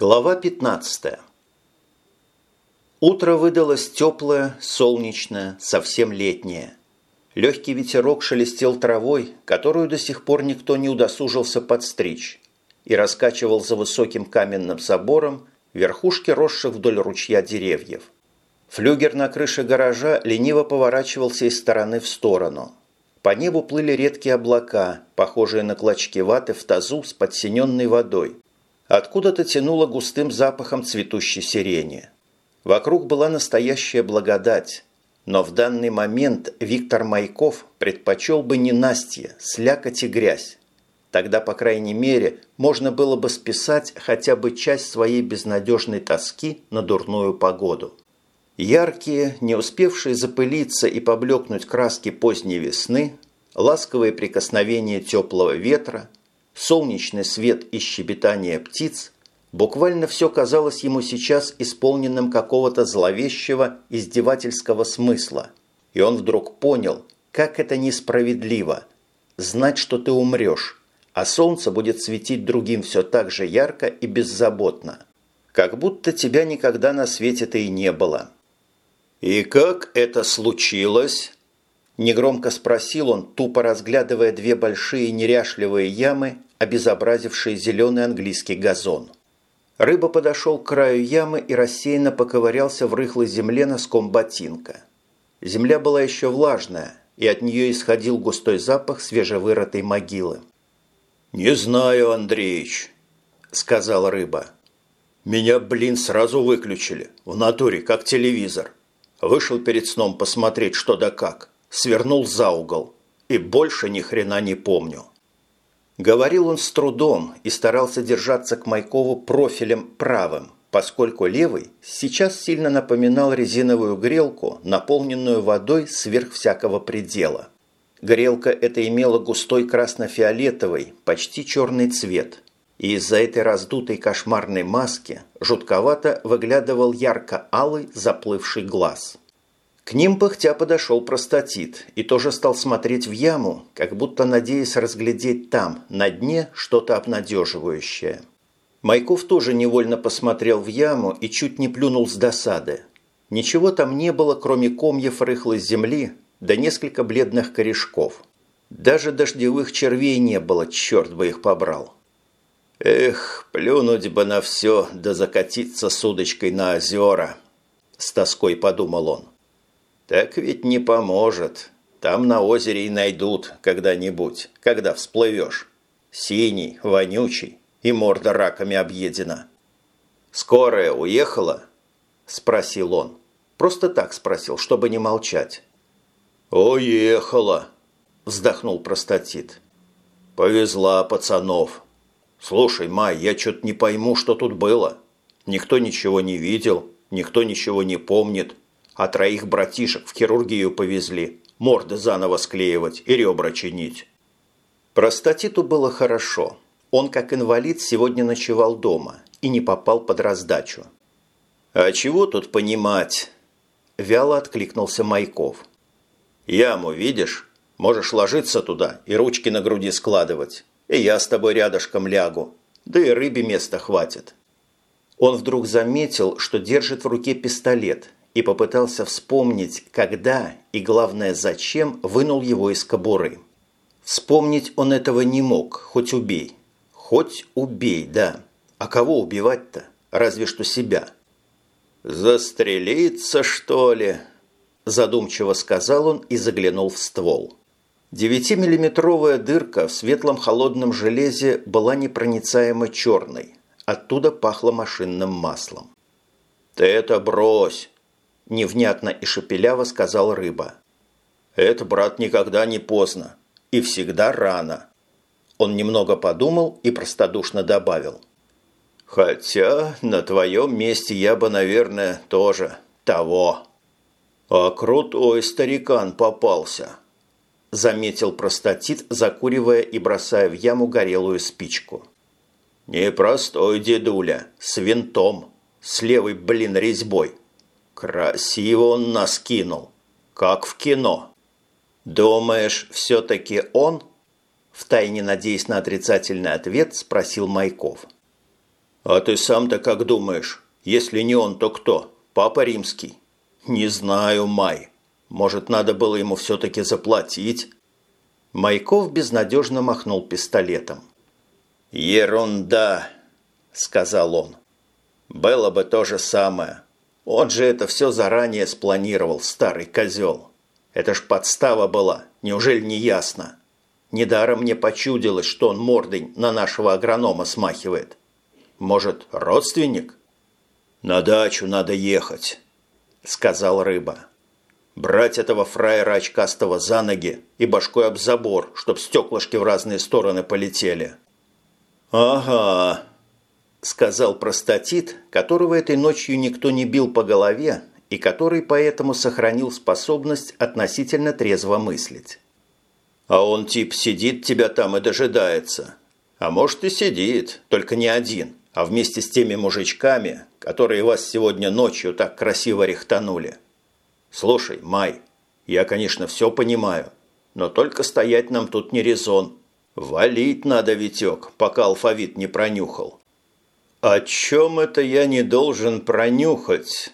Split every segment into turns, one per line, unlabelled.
Глава 15 Утро выдалось теплое, солнечное, совсем летнее. Легкий ветерок шелестел травой, которую до сих пор никто не удосужился подстричь, и раскачивал за высоким каменным забором верхушки росших вдоль ручья деревьев. Флюгер на крыше гаража лениво поворачивался из стороны в сторону. По небу плыли редкие облака, похожие на клочки ваты в тазу с подсиненной водой, Откуда-то тянуло густым запахом цветущей сирени. Вокруг была настоящая благодать, но в данный момент Виктор Майков предпочел бы не Настя, слякоть и грязь. Тогда, по крайней мере, можно было бы списать хотя бы часть своей безнадежной тоски на дурную погоду. Яркие, не успевшие запылиться и поблекнуть краски поздней весны, ласковые прикосновения теплого ветра, солнечный свет и щебетание птиц, буквально все казалось ему сейчас исполненным какого-то зловещего издевательского смысла. И он вдруг понял, как это несправедливо – знать, что ты умрешь, а солнце будет светить другим все так же ярко и беззаботно, как будто тебя никогда на свете-то и не было. «И как это случилось?» Негромко спросил он, тупо разглядывая две большие неряшливые ямы, обезобразившие зеленый английский газон. Рыба подошел к краю ямы и рассеянно поковырялся в рыхлой земле носком ботинка. Земля была еще влажная, и от нее исходил густой запах свежевырытой могилы. «Не знаю, Андреич», – сказал рыба. «Меня, блин, сразу выключили. В натуре, как телевизор. Вышел перед сном посмотреть, что да как свернул за угол и больше ни хрена не помню. Говорил он с трудом и старался держаться к Майкову профилем правым, поскольку левый сейчас сильно напоминал резиновую грелку, наполненную водой сверх всякого предела. Грелка эта имела густой красно-фиолетовый, почти черный цвет, и из-за этой раздутой кошмарной маски жутковато выглядывал ярко-алый заплывший глаз – к ним пыхтя подошел простатит и тоже стал смотреть в яму, как будто надеясь разглядеть там, на дне, что-то обнадеживающее. Майков тоже невольно посмотрел в яму и чуть не плюнул с досады. Ничего там не было, кроме комьев рыхлой земли, да несколько бледных корешков. Даже дождевых червей не было, черт бы их побрал. «Эх, плюнуть бы на все, да закатиться с удочкой на озера!» С тоской подумал он. Так ведь не поможет. Там на озере и найдут когда-нибудь, когда всплывешь. Синий, вонючий и морда раками объедена. «Скорая уехала?» – спросил он. Просто так спросил, чтобы не молчать. «Уехала», – вздохнул простатит. «Повезла пацанов. Слушай, Май, я что-то не пойму, что тут было. Никто ничего не видел, никто ничего не помнит а троих братишек в хирургию повезли, морды заново склеивать и ребра чинить. Простатиту было хорошо. Он, как инвалид, сегодня ночевал дома и не попал под раздачу. «А чего тут понимать?» – вяло откликнулся Майков. «Яму видишь? Можешь ложиться туда и ручки на груди складывать. И я с тобой рядышком лягу. Да и рыбе места хватит». Он вдруг заметил, что держит в руке пистолет и попытался вспомнить, когда и, главное, зачем вынул его из кобуры. Вспомнить он этого не мог, хоть убей. Хоть убей, да. А кого убивать-то? Разве что себя. «Застрелиться, что ли?» Задумчиво сказал он и заглянул в ствол. Девятимиллиметровая дырка в светлом холодном железе была непроницаемо черной. Оттуда пахло машинным маслом. «Ты это брось!» Невнятно и шепеляво сказал рыба. «Это, брат, никогда не поздно. И всегда рано». Он немного подумал и простодушно добавил. «Хотя на твоем месте я бы, наверное, тоже того». «А крутой старикан попался», – заметил простатит, закуривая и бросая в яму горелую спичку. «Непростой дедуля, с винтом, с левой, блин, резьбой. Красиво он нас кинул, как в кино. Думаешь, все-таки он? Втайне надеясь на отрицательный ответ, спросил Майков. «А ты сам-то как думаешь? Если не он, то кто? Папа Римский?» «Не знаю, Май. Может, надо было ему все-таки заплатить?» Майков безнадежно махнул пистолетом. «Ерунда!» – сказал он. «Было бы то же самое. Он же это все заранее спланировал, старый козел. Это ж подстава была, неужели не ясно? Недаром мне почудилось, что он мордой на нашего агронома смахивает. Может, родственник?» «На дачу надо ехать», – сказал Рыба. «Брать этого фраера очкастого за ноги и башкой об забор, чтоб стеклышки в разные стороны полетели». «Ага», – сказал простатит, которого этой ночью никто не бил по голове и который поэтому сохранил способность относительно трезво мыслить. «А он тип сидит тебя там и дожидается. А может и сидит, только не один, а вместе с теми мужичками, которые вас сегодня ночью так красиво рехтанули. Слушай, Май, я, конечно, все понимаю, но только стоять нам тут не резон». Валить надо, Витек, пока алфавит не пронюхал. О чем это я не должен пронюхать?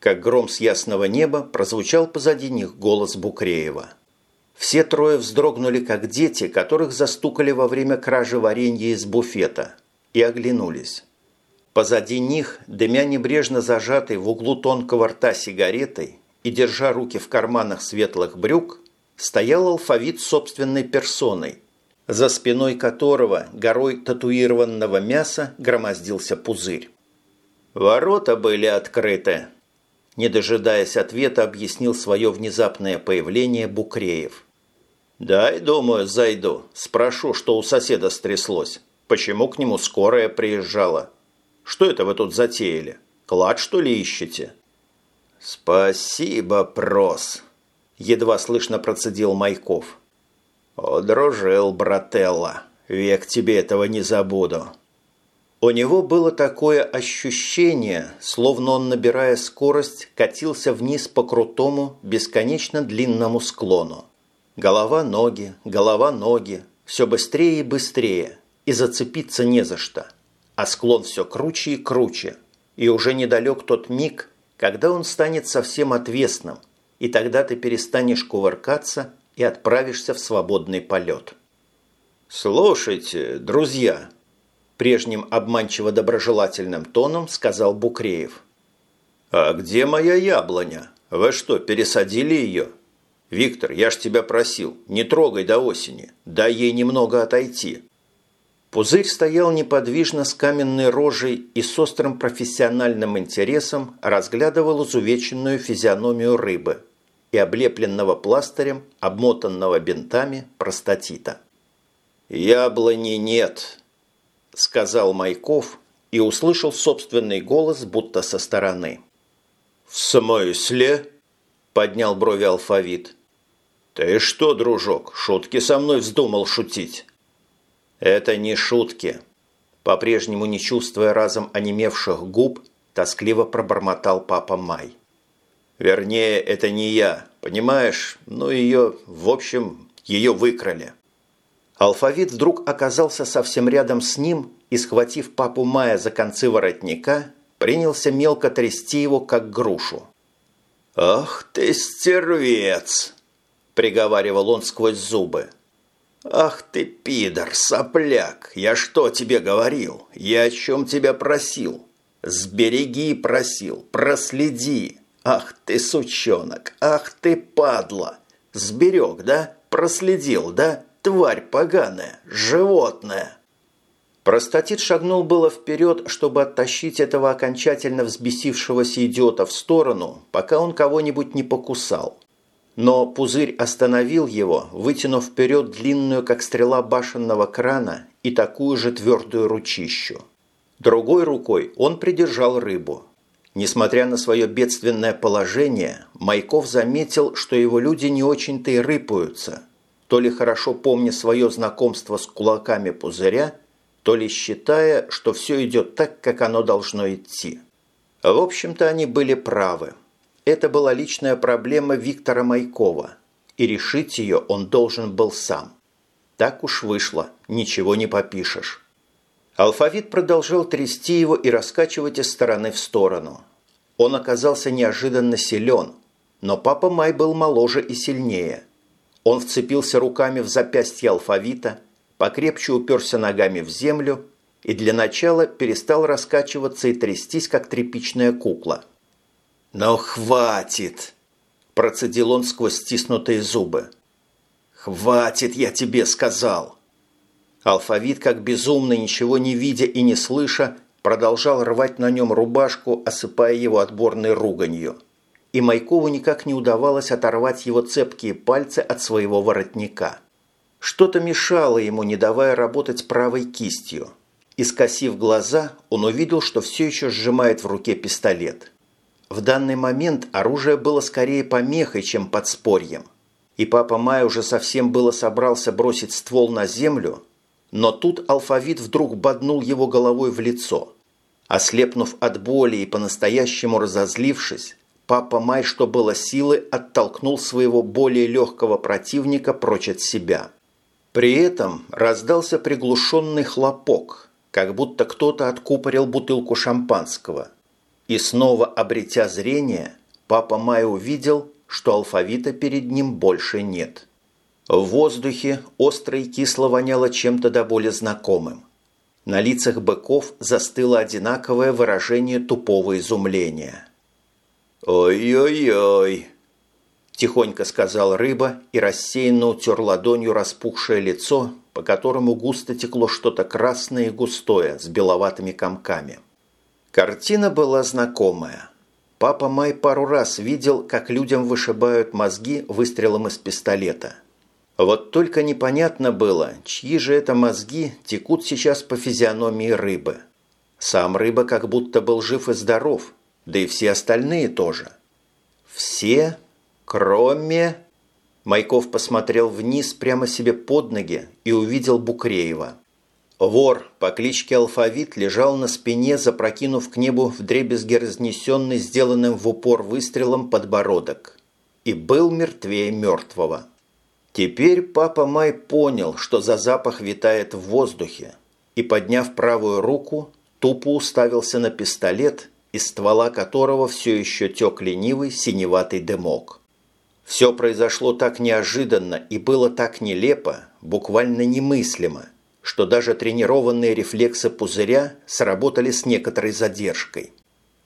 Как гром с ясного неба прозвучал позади них голос Букреева. Все трое вздрогнули, как дети, которых застукали во время кражи варенья из буфета, и оглянулись. Позади них, дымя небрежно зажатой в углу тонкого рта сигаретой и держа руки в карманах светлых брюк, стоял алфавит собственной персоной – за спиной которого горой татуированного мяса громоздился пузырь. Ворота были открыты. Не дожидаясь ответа, объяснил свое внезапное появление Букреев. «Дай, думаю, зайду. Спрошу, что у соседа стряслось. Почему к нему скорая приезжала? Что это вы тут затеяли? Клад, что ли, ищете?» «Спасибо, прос», – едва слышно процедил Майков. «О, дружил, брателла, век тебе этого не забуду». У него было такое ощущение, словно он, набирая скорость, катился вниз по крутому, бесконечно длинному склону. Голова-ноги, голова-ноги, все быстрее и быстрее, и зацепиться не за что. А склон все круче и круче, и уже недалек тот миг, когда он станет совсем отвесным, и тогда ты перестанешь кувыркаться и отправишься в свободный полет. «Слушайте, друзья», – прежним обманчиво-доброжелательным тоном сказал Букреев. «А где моя яблоня? Вы что, пересадили ее? Виктор, я ж тебя просил, не трогай до осени, дай ей немного отойти». Пузырь стоял неподвижно с каменной рожей и с острым профессиональным интересом разглядывал изувеченную физиономию рыбы – и облепленного пластырем, обмотанного бинтами простатита. «Яблони нет», – сказал Майков и услышал собственный голос, будто со стороны. «В смысле?» – поднял брови алфавит. «Ты что, дружок, шутки со мной вздумал шутить?» «Это не шутки», – по-прежнему не чувствуя разом онемевших губ, тоскливо пробормотал папа Май. Вернее, это не я, понимаешь? Ну, ее, в общем, ее выкрали. Алфавит вдруг оказался совсем рядом с ним и, схватив папу Мая за концы воротника, принялся мелко трясти его, как грушу. «Ах ты, стервец!» – приговаривал он сквозь зубы. «Ах ты, пидор, сопляк! Я что тебе говорил? Я о чем тебя просил? Сбереги просил, проследи, «Ах ты, сучонок! Ах ты, падла! Сберег, да? Проследил, да? Тварь поганая! Животное!» Простатит шагнул было вперед, чтобы оттащить этого окончательно взбесившегося идиота в сторону, пока он кого-нибудь не покусал. Но пузырь остановил его, вытянув вперед длинную, как стрела башенного крана, и такую же твердую ручищу. Другой рукой он придержал рыбу – Несмотря на свое бедственное положение, Майков заметил, что его люди не очень-то и рыпаются, то ли хорошо помня свое знакомство с кулаками пузыря, то ли считая, что все идет так, как оно должно идти. В общем-то, они были правы. Это была личная проблема Виктора Майкова, и решить ее он должен был сам. Так уж вышло, ничего не попишешь. Алфавит продолжал трясти его и раскачивать из стороны в сторону. Он оказался неожиданно силен, но папа Май был моложе и сильнее. Он вцепился руками в запястье алфавита, покрепче уперся ногами в землю и для начала перестал раскачиваться и трястись, как тряпичная кукла. «Но хватит!» – процедил он сквозь стиснутые зубы. «Хватит, я тебе сказал!» Алфавит, как безумный, ничего не видя и не слыша, продолжал рвать на нем рубашку, осыпая его отборной руганью. И Майкову никак не удавалось оторвать его цепкие пальцы от своего воротника. Что-то мешало ему, не давая работать правой кистью. И скосив глаза, он увидел, что все еще сжимает в руке пистолет. В данный момент оружие было скорее помехой, чем подспорьем. И папа Май уже совсем было собрался бросить ствол на землю, но тут алфавит вдруг боднул его головой в лицо. Ослепнув от боли и по-настоящему разозлившись, папа Май, что было силы, оттолкнул своего более легкого противника прочь от себя. При этом раздался приглушенный хлопок, как будто кто-то откупорил бутылку шампанского. И снова обретя зрение, папа Май увидел, что алфавита перед ним больше нет. В воздухе остро и кисло воняло чем-то до боли знакомым. На лицах быков застыло одинаковое выражение тупого изумления. «Ой-ой-ой!» – тихонько сказал рыба и рассеянно утер ладонью распухшее лицо, по которому густо текло что-то красное и густое с беловатыми комками. Картина была знакомая. Папа Май пару раз видел, как людям вышибают мозги выстрелом из пистолета – вот только непонятно было, чьи же это мозги текут сейчас по физиономии рыбы. Сам рыба как будто был жив и здоров, да и все остальные тоже. Все, кроме... Майков посмотрел вниз прямо себе под ноги и увидел Букреева. Вор по кличке Алфавит лежал на спине, запрокинув к небу вдребезги разнесенный, сделанным в упор выстрелом подбородок. И был мертвее мертвого. Теперь папа Май понял, что за запах витает в воздухе, и, подняв правую руку, тупо уставился на пистолет, из ствола которого все еще тек ленивый синеватый дымок. Все произошло так неожиданно и было так нелепо, буквально немыслимо, что даже тренированные рефлексы пузыря сработали с некоторой задержкой.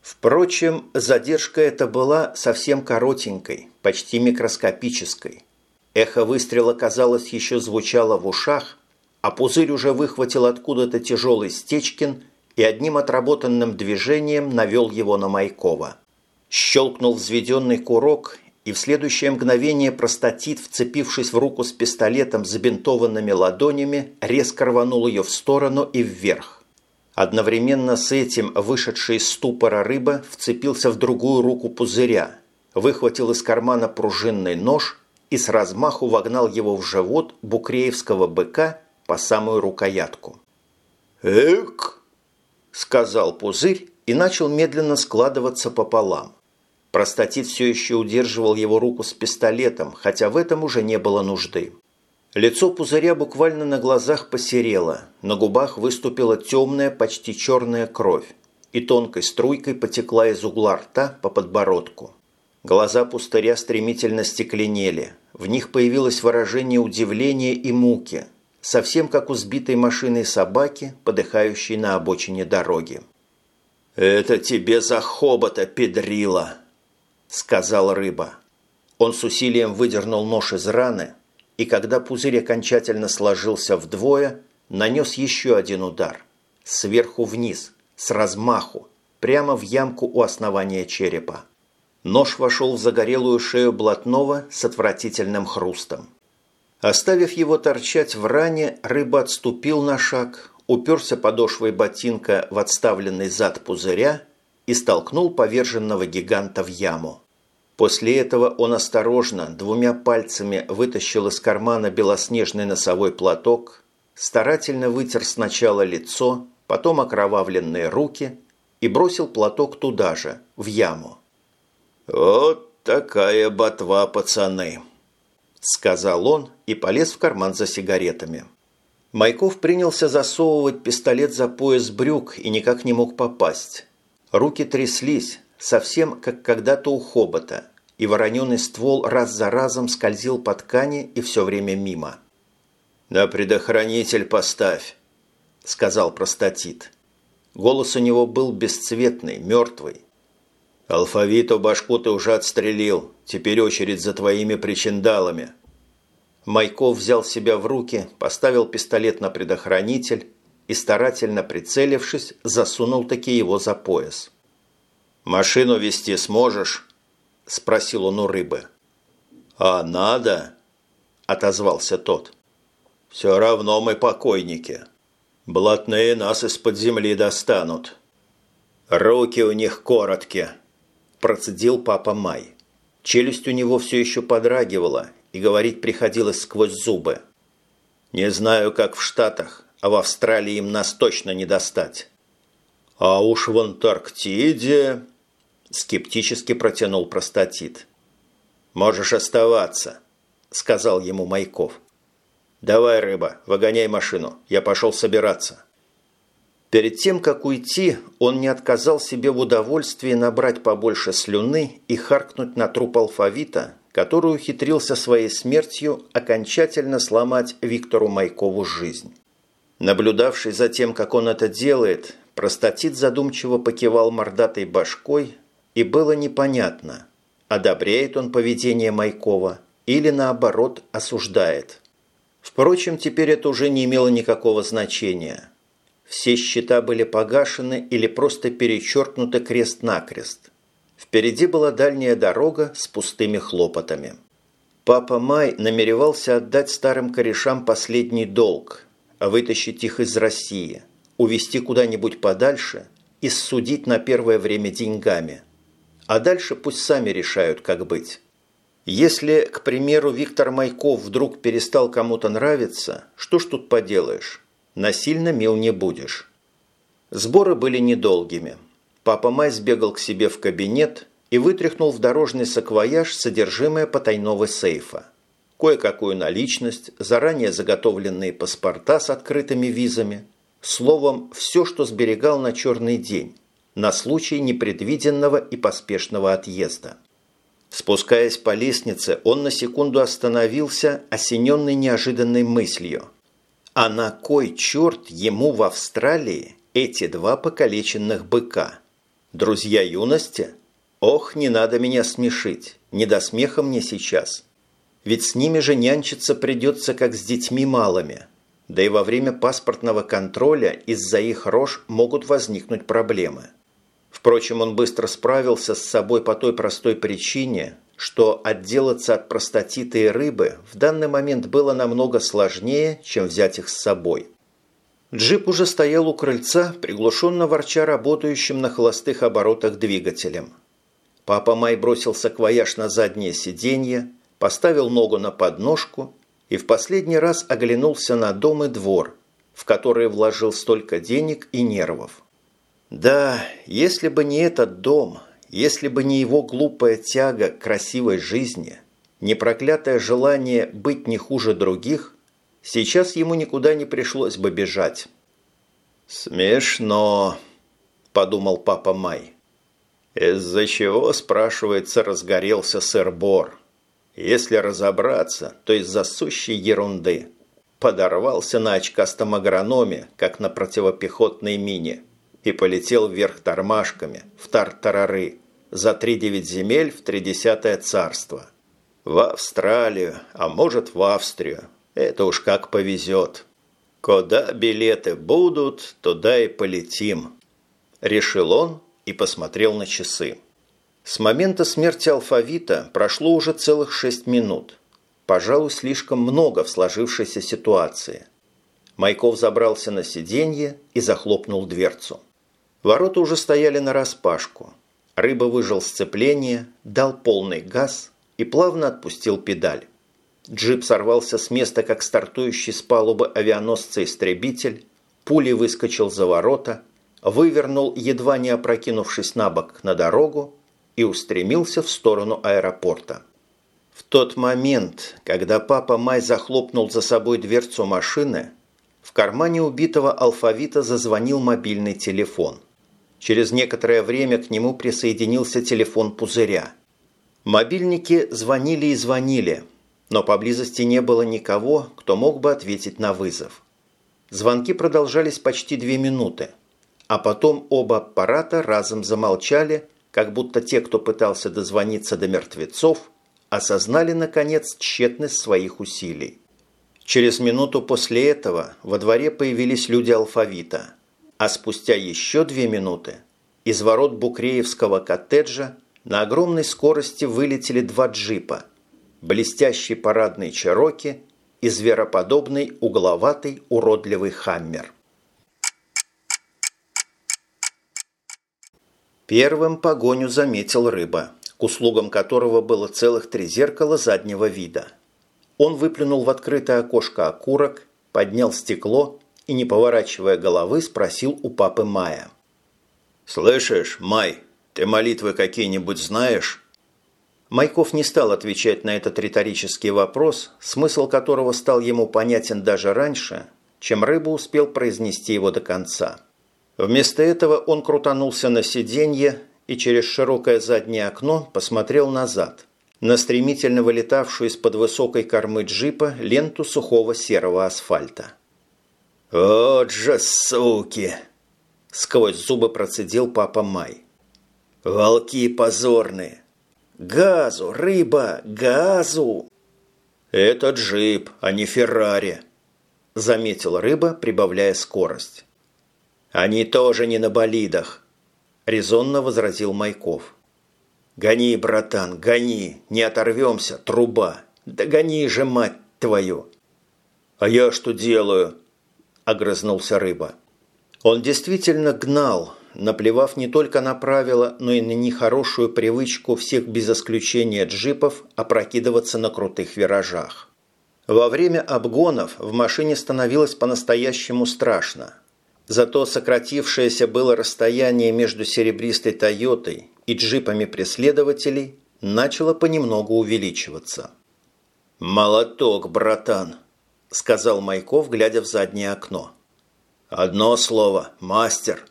Впрочем, задержка эта была совсем коротенькой, почти микроскопической – Эхо выстрела, казалось, еще звучало в ушах, а пузырь уже выхватил откуда-то тяжелый Стечкин и одним отработанным движением навел его на Майкова. Щелкнул взведенный курок, и в следующее мгновение простатит, вцепившись в руку с пистолетом забинтованными ладонями, резко рванул ее в сторону и вверх. Одновременно с этим вышедший из ступора рыба вцепился в другую руку пузыря, выхватил из кармана пружинный нож и с размаху вогнал его в живот букреевского быка по самую рукоятку. «Эк!» – сказал пузырь и начал медленно складываться пополам. Простатит все еще удерживал его руку с пистолетом, хотя в этом уже не было нужды. Лицо пузыря буквально на глазах посерело, на губах выступила темная, почти черная кровь и тонкой струйкой потекла из угла рта по подбородку. Глаза пустыря стремительно стекленели, в них появилось выражение удивления и муки, совсем как у сбитой машиной собаки, подыхающей на обочине дороги. «Это тебе за хобота, педрила!» – сказал рыба. Он с усилием выдернул нож из раны, и когда пузырь окончательно сложился вдвое, нанес еще один удар. Сверху вниз, с размаху, прямо в ямку у основания черепа. Нож вошел в загорелую шею блатного с отвратительным хрустом. Оставив его торчать в ране, рыба отступил на шаг, уперся подошвой ботинка в отставленный зад пузыря и столкнул поверженного гиганта в яму. После этого он осторожно двумя пальцами вытащил из кармана белоснежный носовой платок, старательно вытер сначала лицо, потом окровавленные руки и бросил платок туда же, в яму. «Вот такая ботва, пацаны!» – сказал он и полез в карман за сигаретами. Майков принялся засовывать пистолет за пояс брюк и никак не мог попасть. Руки тряслись, совсем как когда-то у хобота, и вороненый ствол раз за разом скользил по ткани и все время мимо. «На предохранитель поставь», – сказал простатит. Голос у него был бесцветный, мертвый. «Алфавиту башку ты уже отстрелил, теперь очередь за твоими причиндалами». Майков взял себя в руки, поставил пистолет на предохранитель и, старательно прицелившись, засунул таки его за пояс. «Машину вести сможешь?» – спросил он у рыбы. «А надо?» – отозвался тот. «Все равно мы покойники. Блатные нас из-под земли достанут». «Руки у них короткие», – процедил папа Май. Челюсть у него все еще подрагивала, и говорить приходилось сквозь зубы. «Не знаю, как в Штатах, а в Австралии им нас точно не достать». «А уж в Антарктиде...» – скептически протянул простатит. «Можешь оставаться», – сказал ему Майков. «Давай, рыба, выгоняй машину, я пошел собираться». Перед тем, как уйти, он не отказал себе в удовольствии набрать побольше слюны и харкнуть на труп алфавита, который ухитрился своей смертью окончательно сломать Виктору Майкову жизнь. Наблюдавший за тем, как он это делает, простатит задумчиво покивал мордатой башкой, и было непонятно, одобряет он поведение Майкова или, наоборот, осуждает. Впрочем, теперь это уже не имело никакого значения. Все счета были погашены или просто перечеркнуты крест-накрест – Впереди была дальняя дорога с пустыми хлопотами. Папа Май намеревался отдать старым корешам последний долг, а вытащить их из России, увезти куда-нибудь подальше и судить на первое время деньгами. А дальше пусть сами решают, как быть. Если, к примеру, Виктор Майков вдруг перестал кому-то нравиться, что ж тут поделаешь? Насильно мил не будешь. Сборы были недолгими – Папа Май сбегал к себе в кабинет и вытряхнул в дорожный саквояж содержимое потайного сейфа. Кое-какую наличность, заранее заготовленные паспорта с открытыми визами. Словом, все, что сберегал на черный день, на случай непредвиденного и поспешного отъезда. Спускаясь по лестнице, он на секунду остановился, осененный неожиданной мыслью. А на кой черт ему в Австралии эти два покалеченных быка – Друзья юности? Ох, не надо меня смешить, не до смеха мне сейчас. Ведь с ними же нянчиться придется, как с детьми малыми. Да и во время паспортного контроля из-за их рож могут возникнуть проблемы. Впрочем, он быстро справился с собой по той простой причине, что отделаться от простатита и рыбы в данный момент было намного сложнее, чем взять их с собой. Джип уже стоял у крыльца, приглушенно ворча работающим на холостых оборотах двигателем. Папа Май бросил саквояж на заднее сиденье, поставил ногу на подножку и в последний раз оглянулся на дом и двор, в который вложил столько денег и нервов. Да, если бы не этот дом, если бы не его глупая тяга к красивой жизни, не проклятое желание быть не хуже других, Сейчас ему никуда не пришлось бы бежать. «Смешно», – подумал папа Май. «Из-за чего, спрашивается, разгорелся сыр-бор? Если разобраться, то из-за сущей ерунды. Подорвался на очкастом агрономе, как на противопехотной мине, и полетел вверх тормашками, в тартарары, за три девять земель в тридесятое царство. В Австралию, а может в Австрию, это уж как повезет. Куда билеты будут, туда и полетим. Решил он и посмотрел на часы. С момента смерти алфавита прошло уже целых шесть минут. Пожалуй, слишком много в сложившейся ситуации. Майков забрался на сиденье и захлопнул дверцу. Ворота уже стояли на распашку. Рыба выжил сцепление, дал полный газ и плавно отпустил педаль. Джип сорвался с места, как стартующий с палубы авианосца-истребитель, пулей выскочил за ворота, вывернул, едва не опрокинувшись на бок на дорогу, и устремился в сторону аэропорта. В тот момент, когда папа Май захлопнул за собой дверцу машины, В кармане убитого алфавита зазвонил мобильный телефон. Через некоторое время к нему присоединился телефон пузыря. Мобильники звонили и звонили, но поблизости не было никого, кто мог бы ответить на вызов. Звонки продолжались почти две минуты, а потом оба аппарата разом замолчали, как будто те, кто пытался дозвониться до мертвецов, осознали, наконец, тщетность своих усилий. Через минуту после этого во дворе появились люди алфавита, а спустя еще две минуты из ворот Букреевского коттеджа на огромной скорости вылетели два джипа – блестящий парадный Чероки и звероподобный угловатый уродливый Хаммер. Первым погоню заметил рыба, к услугам которого было целых три зеркала заднего вида. Он выплюнул в открытое окошко окурок, поднял стекло и, не поворачивая головы, спросил у папы Мая. «Слышишь, Май, ты молитвы какие-нибудь знаешь?» Майков не стал отвечать на этот риторический вопрос, смысл которого стал ему понятен даже раньше, чем рыба успел произнести его до конца. Вместо этого он крутанулся на сиденье и через широкое заднее окно посмотрел назад, на стремительно вылетавшую из-под высокой кормы джипа ленту сухого серого асфальта. «Вот же суки!» – сквозь зубы процедил папа Май. «Волки позорные! Газу, рыба, газу!» «Это джип, а не Феррари», – заметил рыба, прибавляя скорость. «Они тоже не на болидах», – резонно возразил Майков. «Гони, братан, гони, не оторвемся, труба. Да гони же, мать твою!» «А я что делаю?» – огрызнулся рыба. Он действительно гнал, наплевав не только на правила, но и на нехорошую привычку всех без исключения джипов опрокидываться на крутых виражах. Во время обгонов в машине становилось по-настоящему страшно – Зато сократившееся было расстояние между серебристой «Тойотой» и джипами преследователей начало понемногу увеличиваться. «Молоток, братан!» – сказал Майков, глядя в заднее окно. «Одно слово – мастер!»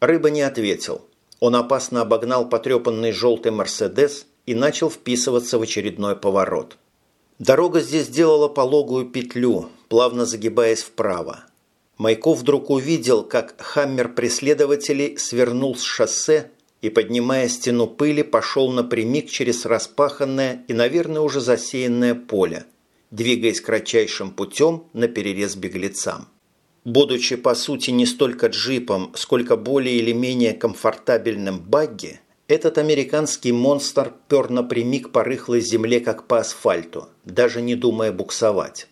Рыба не ответил. Он опасно обогнал потрепанный желтый «Мерседес» и начал вписываться в очередной поворот. Дорога здесь делала пологую петлю, плавно загибаясь вправо. Майков вдруг увидел, как хаммер преследователей свернул с шоссе и, поднимая стену пыли, пошел напрямик через распаханное и, наверное, уже засеянное поле, двигаясь кратчайшим путем на перерез беглецам. Будучи, по сути, не столько джипом, сколько более или менее комфортабельным багги, этот американский монстр пер напрямик по рыхлой земле, как по асфальту, даже не думая буксовать.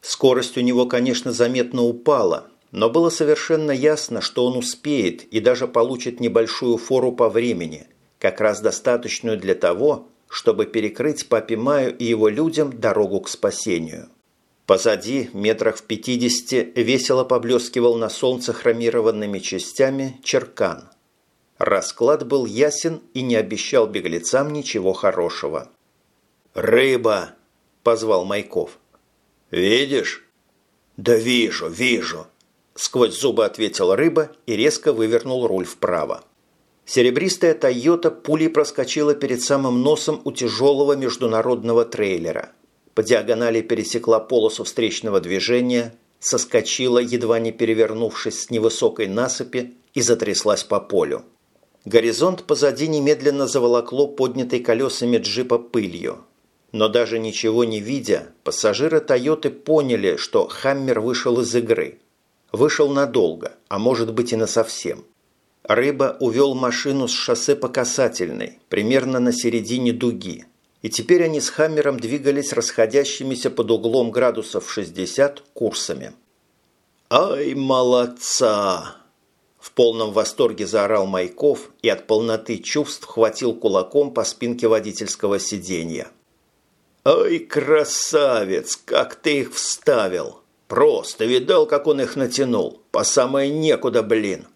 Скорость у него, конечно, заметно упала, но было совершенно ясно, что он успеет и даже получит небольшую фору по времени, как раз достаточную для того, чтобы перекрыть Папе Маю и его людям дорогу к спасению. Позади, метрах в пятидесяти, весело поблескивал на солнце хромированными частями черкан. Расклад был ясен и не обещал беглецам ничего хорошего. «Рыба!» – позвал Майков. «Видишь?» «Да вижу, вижу!» Сквозь зубы ответил рыба и резко вывернул руль вправо. Серебристая «Тойота» пулей проскочила перед самым носом у тяжелого международного трейлера. По диагонали пересекла полосу встречного движения, соскочила, едва не перевернувшись с невысокой насыпи, и затряслась по полю. Горизонт позади немедленно заволокло поднятой колесами джипа пылью. Но даже ничего не видя, пассажиры «Тойоты» поняли, что «Хаммер» вышел из игры. Вышел надолго, а может быть и насовсем. Рыба увел машину с шоссе по касательной, примерно на середине дуги. И теперь они с «Хаммером» двигались расходящимися под углом градусов 60 курсами. «Ай, молодца!» В полном восторге заорал Майков и от полноты чувств хватил кулаком по спинке водительского сиденья. «Ой, красавец, как ты их вставил! Просто видал, как он их натянул? По самое некуда, блин!»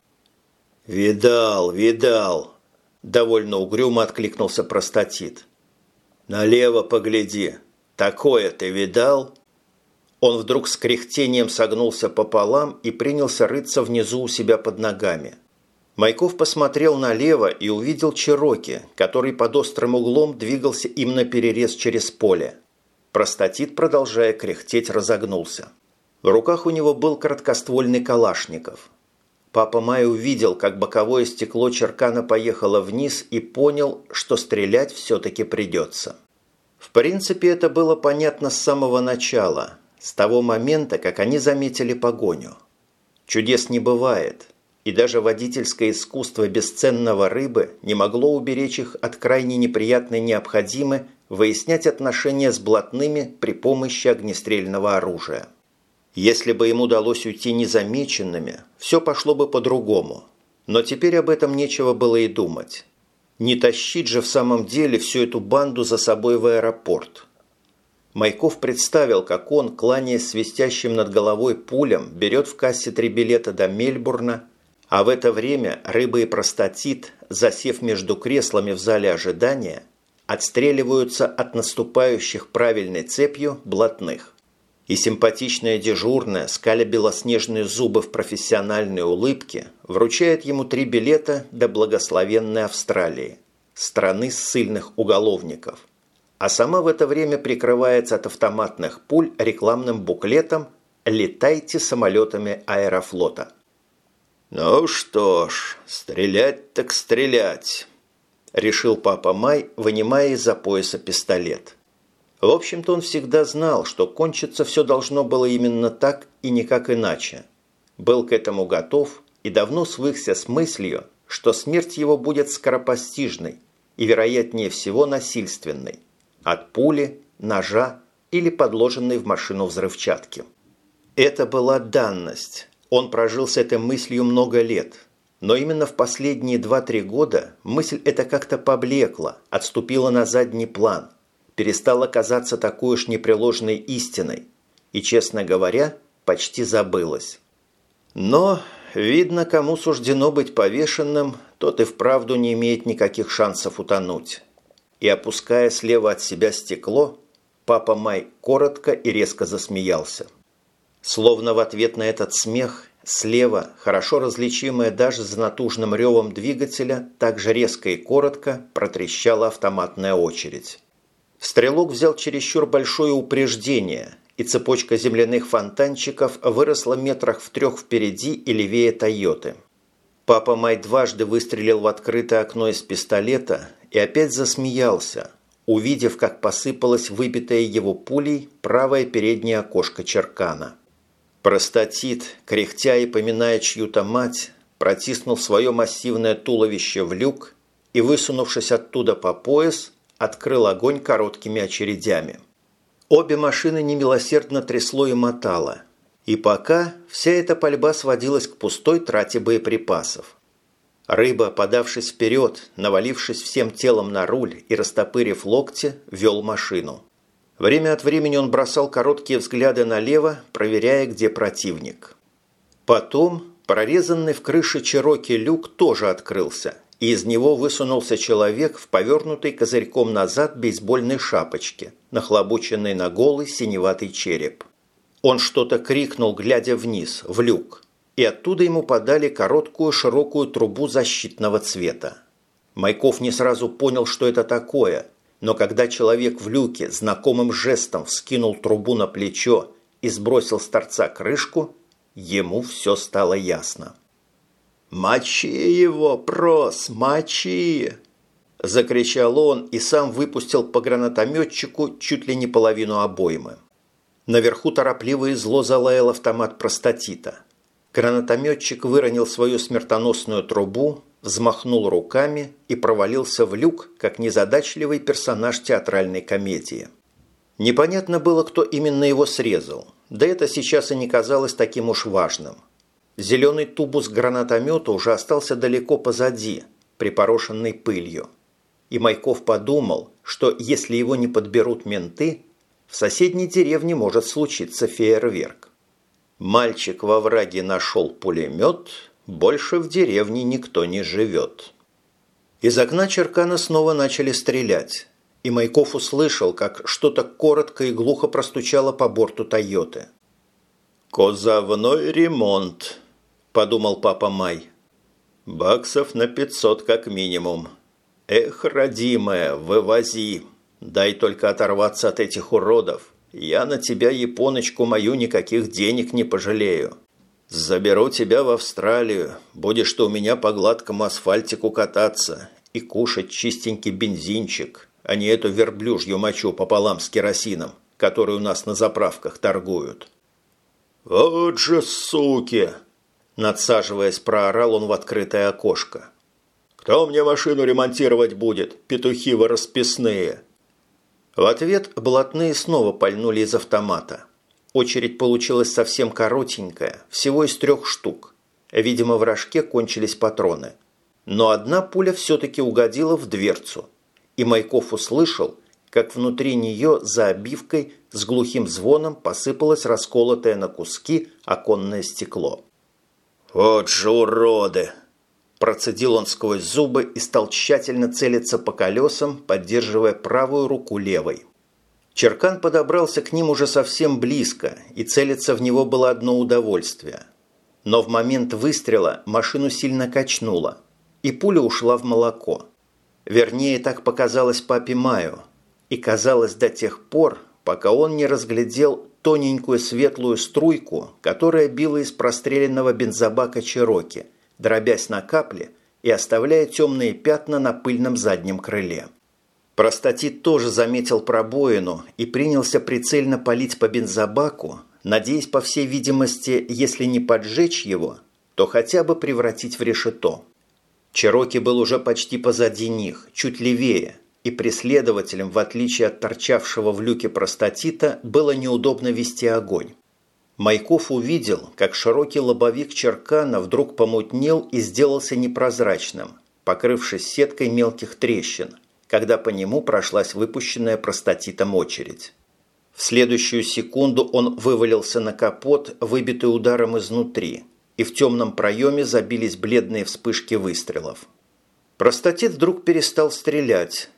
«Видал, видал!» – довольно угрюмо откликнулся простатит. «Налево погляди. Такое ты видал?» Он вдруг с кряхтением согнулся пополам и принялся рыться внизу у себя под ногами. Майков посмотрел налево и увидел Чироки, который под острым углом двигался им на перерез через поле. Простатит, продолжая кряхтеть, разогнулся. В руках у него был короткоствольный калашников. Папа Май увидел, как боковое стекло Черкана поехало вниз и понял, что стрелять все-таки придется. В принципе, это было понятно с самого начала, с того момента, как они заметили погоню. Чудес не бывает, и даже водительское искусство бесценного рыбы не могло уберечь их от крайне неприятной необходимы выяснять отношения с блатными при помощи огнестрельного оружия. Если бы им удалось уйти незамеченными, все пошло бы по-другому. Но теперь об этом нечего было и думать. Не тащить же в самом деле всю эту банду за собой в аэропорт. Майков представил, как он, кланяясь свистящим над головой пулям, берет в кассе три билета до Мельбурна, а в это время рыба и простатит, засев между креслами в зале ожидания, отстреливаются от наступающих правильной цепью блатных. И симпатичная дежурная, скаля белоснежные зубы в профессиональной улыбке, вручает ему три билета до благословенной Австралии, страны ссыльных уголовников. А сама в это время прикрывается от автоматных пуль рекламным буклетом «Летайте самолетами аэрофлота». «Ну что ж, стрелять так стрелять», – решил папа Май, вынимая из-за пояса пистолет. В общем-то, он всегда знал, что кончиться все должно было именно так и никак иначе. Был к этому готов и давно свыкся с мыслью, что смерть его будет скоропостижной и, вероятнее всего, насильственной. От пули, ножа или подложенной в машину взрывчатки. Это была данность. Он прожил с этой мыслью много лет. Но именно в последние 2-3 года мысль эта как-то поблекла, отступила на задний план – перестала казаться такой уж непреложной истиной и, честно говоря, почти забылась. Но, видно, кому суждено быть повешенным, тот и вправду не имеет никаких шансов утонуть. И, опуская слева от себя стекло, папа Май коротко и резко засмеялся. Словно в ответ на этот смех слева, хорошо различимая даже за натужным ревом двигателя, также резко и коротко протрещала автоматная очередь. Стрелок взял чересчур большое упреждение, и цепочка земляных фонтанчиков выросла метрах в трех впереди и левее «Тойоты». Папа Май дважды выстрелил в открытое окно из пистолета и опять засмеялся, увидев, как посыпалось выбитое его пулей правое переднее окошко черкана. Простатит, кряхтя и поминая чью-то мать, протиснул свое массивное туловище в люк и, высунувшись оттуда по пояс, открыл огонь короткими очередями. Обе машины немилосердно трясло и мотало. И пока вся эта пальба сводилась к пустой трате боеприпасов. Рыба, подавшись вперед, навалившись всем телом на руль и растопырив локти, вел машину. Время от времени он бросал короткие взгляды налево, проверяя, где противник. Потом прорезанный в крыше Чироки люк тоже открылся, и из него высунулся человек в повернутой козырьком назад бейсбольной шапочке, нахлобученной на голый синеватый череп. Он что-то крикнул, глядя вниз, в люк, и оттуда ему подали короткую широкую трубу защитного цвета. Майков не сразу понял, что это такое, но когда человек в люке знакомым жестом вскинул трубу на плечо и сбросил с торца крышку, ему все стало ясно. «Мочи его, прос, мочи!» Закричал он и сам выпустил по гранатометчику чуть ли не половину обоймы. Наверху торопливо и зло залаял автомат простатита. Гранатометчик выронил свою смертоносную трубу, взмахнул руками и провалился в люк, как незадачливый персонаж театральной комедии. Непонятно было, кто именно его срезал, да это сейчас и не казалось таким уж важным – Зеленый тубус гранатомета уже остался далеко позади, припорошенный пылью. И Майков подумал, что если его не подберут менты, в соседней деревне может случиться фейерверк. Мальчик во враге нашел пулемет, больше в деревне никто не живет. Из окна Черкана снова начали стрелять. и Майков услышал, как что-то коротко и глухо простучало по борту «Тойоты». «Козовной ремонт», – подумал папа Май. «Баксов на пятьсот как минимум. Эх, родимая, вывози. Дай только оторваться от этих уродов. Я на тебя, японочку мою, никаких денег не пожалею. Заберу тебя в Австралию. Будешь ты у меня по гладкому асфальтику кататься и кушать чистенький бензинчик, а не эту верблюжью мочу пополам с керосином, который у нас на заправках торгуют». «Вот же суки!» Надсаживаясь, проорал он в открытое окошко. «Кто мне машину ремонтировать будет? Петухи вы расписные!» В ответ блатные снова пальнули из автомата. Очередь получилась совсем коротенькая, всего из трех штук. Видимо, в рожке кончились патроны. Но одна пуля все-таки угодила в дверцу. И Майков услышал, как внутри нее за обивкой с глухим звоном посыпалось расколотое на куски оконное стекло. «Вот же уроды!» Процедил он сквозь зубы и стал тщательно целиться по колесам, поддерживая правую руку левой. Черкан подобрался к ним уже совсем близко, и целиться в него было одно удовольствие. Но в момент выстрела машину сильно качнуло, и пуля ушла в молоко. Вернее, так показалось папе Маю – и казалось до тех пор, пока он не разглядел тоненькую светлую струйку, которая била из простреленного бензобака Чироки, дробясь на капли и оставляя темные пятна на пыльном заднем крыле. Простатит тоже заметил пробоину и принялся прицельно палить по бензобаку, надеясь, по всей видимости, если не поджечь его, то хотя бы превратить в решето. Чироки был уже почти позади них, чуть левее, и преследователям, в отличие от торчавшего в люке простатита, было неудобно вести огонь. Майков увидел, как широкий лобовик Черкана вдруг помутнел и сделался непрозрачным, покрывшись сеткой мелких трещин, когда по нему прошлась выпущенная простатитом очередь. В следующую секунду он вывалился на капот, выбитый ударом изнутри, и в темном проеме забились бледные вспышки выстрелов. Простатит вдруг перестал стрелять,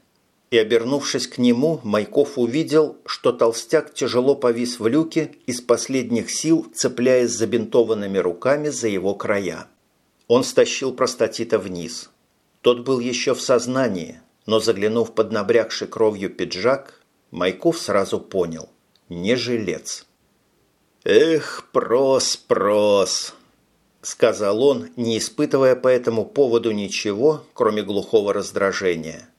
и, обернувшись к нему, Майков увидел, что толстяк тяжело повис в люке из последних сил, цепляясь забинтованными руками за его края. Он стащил простатита вниз. Тот был еще в сознании, но, заглянув под набрякший кровью пиджак, Майков сразу понял – не жилец. «Эх, прос, прос!» – сказал он, не испытывая по этому поводу ничего, кроме глухого раздражения –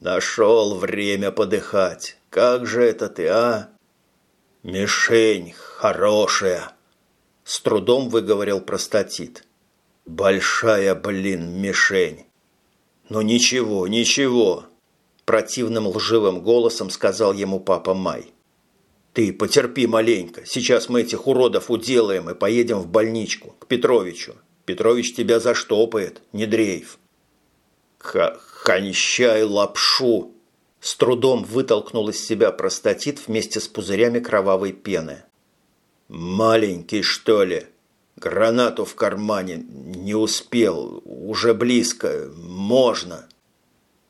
Нашел время подыхать. Как же это ты, а? Мишень хорошая. С трудом выговорил простатит. Большая, блин, мишень. Но ничего, ничего. Противным лживым голосом сказал ему папа Май. Ты потерпи маленько. Сейчас мы этих уродов уделаем и поедем в больничку, к Петровичу. Петрович тебя заштопает, не дрейф. Ха «Кончай лапшу!» С трудом вытолкнул из себя простатит вместе с пузырями кровавой пены. «Маленький, что ли? Гранату в кармане. Не успел. Уже близко. Можно!»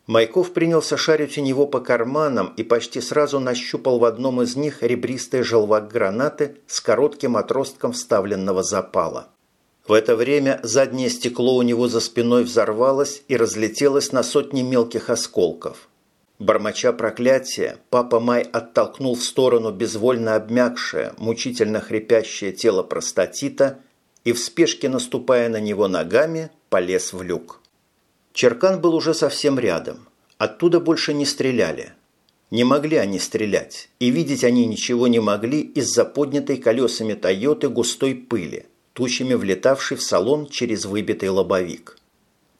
Майков принялся шарить у него по карманам и почти сразу нащупал в одном из них ребристый желвак гранаты с коротким отростком вставленного запала. В это время заднее стекло у него за спиной взорвалось и разлетелось на сотни мелких осколков. Бормоча проклятия, папа Май оттолкнул в сторону безвольно обмякшее, мучительно хрипящее тело простатита и в спешке, наступая на него ногами, полез в люк. Черкан был уже совсем рядом. Оттуда больше не стреляли. Не могли они стрелять, и видеть они ничего не могли из-за поднятой колесами «Тойоты» густой пыли – тучами влетавший в салон через выбитый лобовик.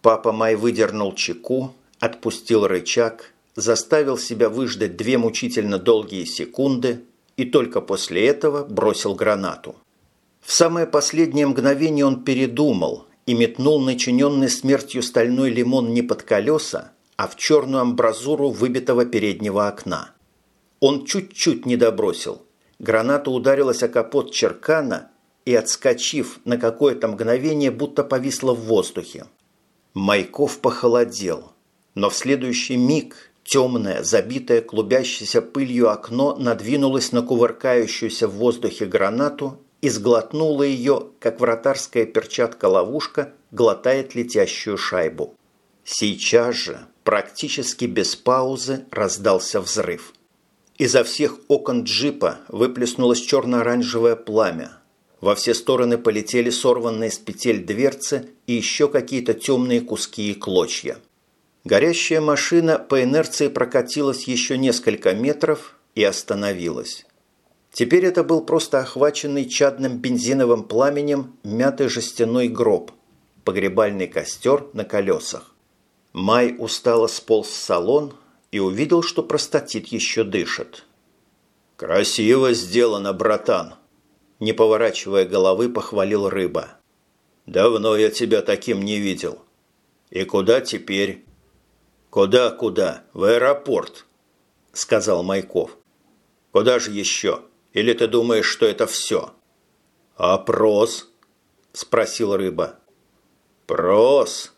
Папа Май выдернул чеку, отпустил рычаг, заставил себя выждать две мучительно долгие секунды и только после этого бросил гранату. В самое последнее мгновение он передумал и метнул начиненный смертью стальной лимон не под колеса, а в черную амбразуру выбитого переднего окна. Он чуть-чуть не добросил. Граната ударилась о капот Черкана и, отскочив на какое-то мгновение, будто повисла в воздухе. Майков похолодел, но в следующий миг Темное, забитое клубящейся пылью окно надвинулось на кувыркающуюся в воздухе гранату и сглотнуло ее, как вратарская перчатка-ловушка глотает летящую шайбу. Сейчас же, практически без паузы, раздался взрыв. Изо всех окон джипа выплеснулось черно-оранжевое пламя. Во все стороны полетели сорванные с петель дверцы и еще какие-то темные куски и клочья. Горящая машина по инерции прокатилась еще несколько метров и остановилась. Теперь это был просто охваченный чадным бензиновым пламенем мятый жестяной гроб, погребальный костер на колесах. Май устало сполз в салон и увидел, что простатит еще дышит. «Красиво сделано, братан!» Не поворачивая головы, похвалил рыба. «Давно я тебя таким не видел. И куда теперь?» «Куда-куда? В аэропорт», – сказал Майков. «Куда же еще? Или ты думаешь, что это все?» «Опрос?» – спросил рыба. «Прос?»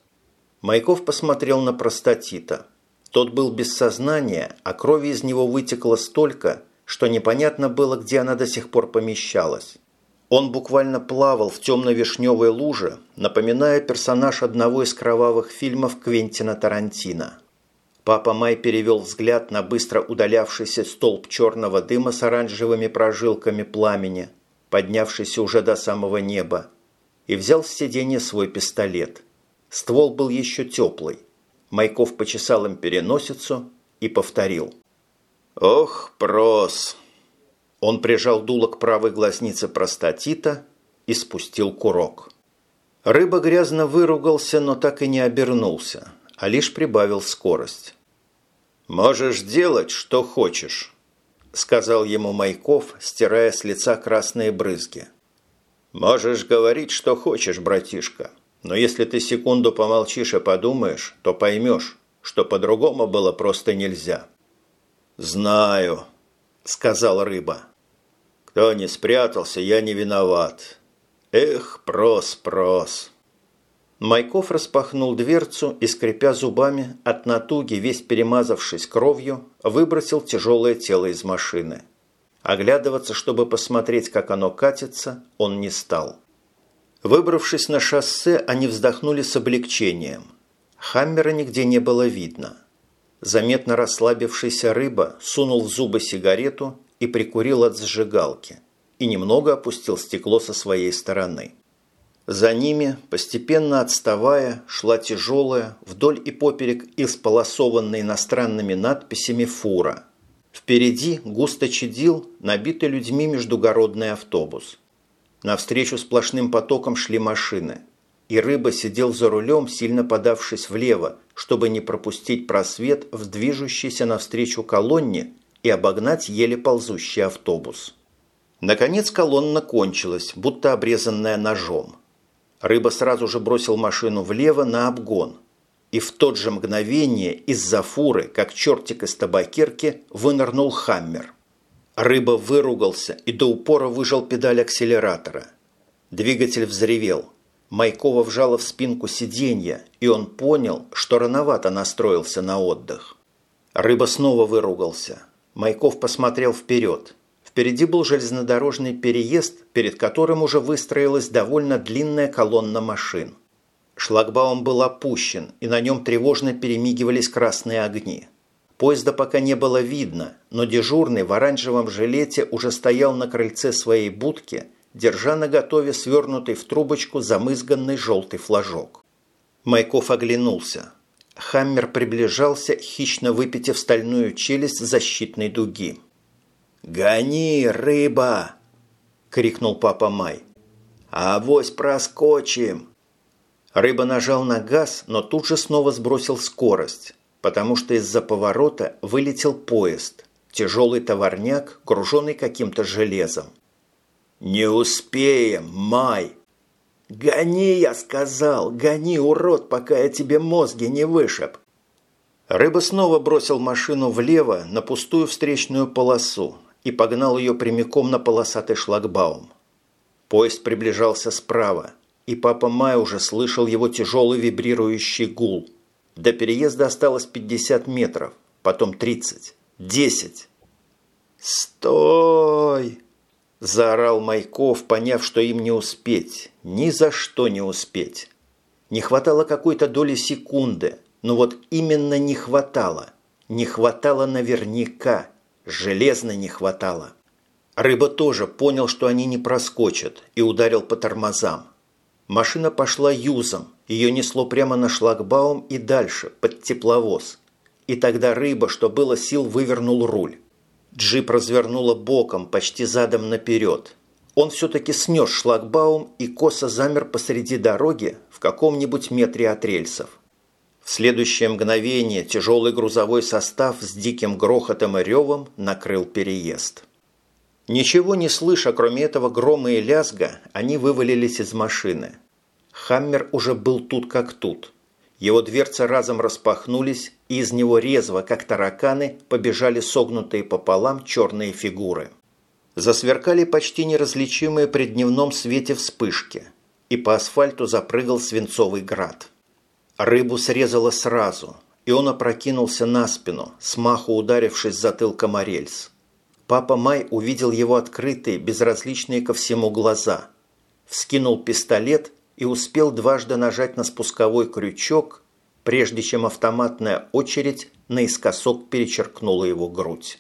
Майков посмотрел на простатита. Тот был без сознания, а крови из него вытекло столько, что непонятно было, где она до сих пор помещалась. Он буквально плавал в темно-вишневой луже, напоминая персонаж одного из кровавых фильмов Квентина Тарантино. Папа Май перевел взгляд на быстро удалявшийся столб черного дыма с оранжевыми прожилками пламени, поднявшийся уже до самого неба, и взял с сиденья свой пистолет. Ствол был еще теплый. Майков почесал им переносицу и повторил. «Ох, прос!» Он прижал дуло к правой глазнице простатита и спустил курок. Рыба грязно выругался, но так и не обернулся, а лишь прибавил скорость. «Можешь делать, что хочешь», – сказал ему Майков, стирая с лица красные брызги. «Можешь говорить, что хочешь, братишка, но если ты секунду помолчишь и подумаешь, то поймешь, что по-другому было просто нельзя». «Знаю», – сказал рыба. «Кто не спрятался, я не виноват. Эх, прос, прос». Майков распахнул дверцу и, скрипя зубами, от натуги, весь перемазавшись кровью, выбросил тяжелое тело из машины. Оглядываться, чтобы посмотреть, как оно катится, он не стал. Выбравшись на шоссе, они вздохнули с облегчением. Хаммера нигде не было видно. Заметно расслабившийся рыба сунул в зубы сигарету и прикурил от зажигалки и немного опустил стекло со своей стороны. За ними, постепенно отставая, шла тяжелая, вдоль и поперек исполосованная иностранными надписями фура. Впереди густо чадил набитый людьми междугородный автобус. Навстречу сплошным потоком шли машины. И рыба сидел за рулем, сильно подавшись влево, чтобы не пропустить просвет в движущейся навстречу колонне и обогнать еле ползущий автобус. Наконец колонна кончилась, будто обрезанная ножом. Рыба сразу же бросил машину влево на обгон. И в тот же мгновение из-за фуры, как чертик из табакерки, вынырнул «Хаммер». Рыба выругался и до упора выжал педаль акселератора. Двигатель взревел. Майкова вжала в спинку сиденья, и он понял, что рановато настроился на отдых. Рыба снова выругался. Майков посмотрел вперед. Впереди был железнодорожный переезд, перед которым уже выстроилась довольно длинная колонна машин. Шлагбаум был опущен, и на нем тревожно перемигивались красные огни. Поезда пока не было видно, но дежурный в оранжевом жилете уже стоял на крыльце своей будки, держа на готове свернутый в трубочку замызганный желтый флажок. Майков оглянулся. Хаммер приближался, хищно выпитив стальную челюсть защитной дуги. «Гони, рыба!» – крикнул папа Май. «Авось проскочим!» Рыба нажал на газ, но тут же снова сбросил скорость, потому что из-за поворота вылетел поезд, тяжелый товарняк, груженный каким-то железом. «Не успеем, Май!» «Гони, я сказал! Гони, урод, пока я тебе мозги не вышиб!» Рыба снова бросил машину влево на пустую встречную полосу, и погнал ее прямиком на полосатый шлагбаум. Поезд приближался справа, и папа Май уже слышал его тяжелый вибрирующий гул. До переезда осталось 50 метров, потом тридцать, десять. «Стой!» – заорал Майков, поняв, что им не успеть, ни за что не успеть. Не хватало какой-то доли секунды, но вот именно не хватало. Не хватало наверняка, железно не хватало. Рыба тоже понял, что они не проскочат, и ударил по тормозам. Машина пошла юзом, ее несло прямо на шлагбаум и дальше, под тепловоз. И тогда рыба, что было сил, вывернул руль. Джип развернула боком, почти задом наперед. Он все-таки снес шлагбаум и косо замер посреди дороги в каком-нибудь метре от рельсов. В следующее мгновение тяжелый грузовой состав с диким грохотом и ревом накрыл переезд. Ничего не слыша, кроме этого грома и лязга, они вывалились из машины. Хаммер уже был тут как тут. Его дверцы разом распахнулись, из него резво, как тараканы, побежали согнутые пополам черные фигуры. Засверкали почти неразличимые при дневном свете вспышки, и по асфальту запрыгал свинцовый град. Рыбу срезало сразу, и он опрокинулся на спину, смаху ударившись затылком о рельс. Папа Май увидел его открытые, безразличные ко всему глаза. Вскинул пистолет и успел дважды нажать на спусковой крючок, прежде чем автоматная очередь наискосок перечеркнула его грудь.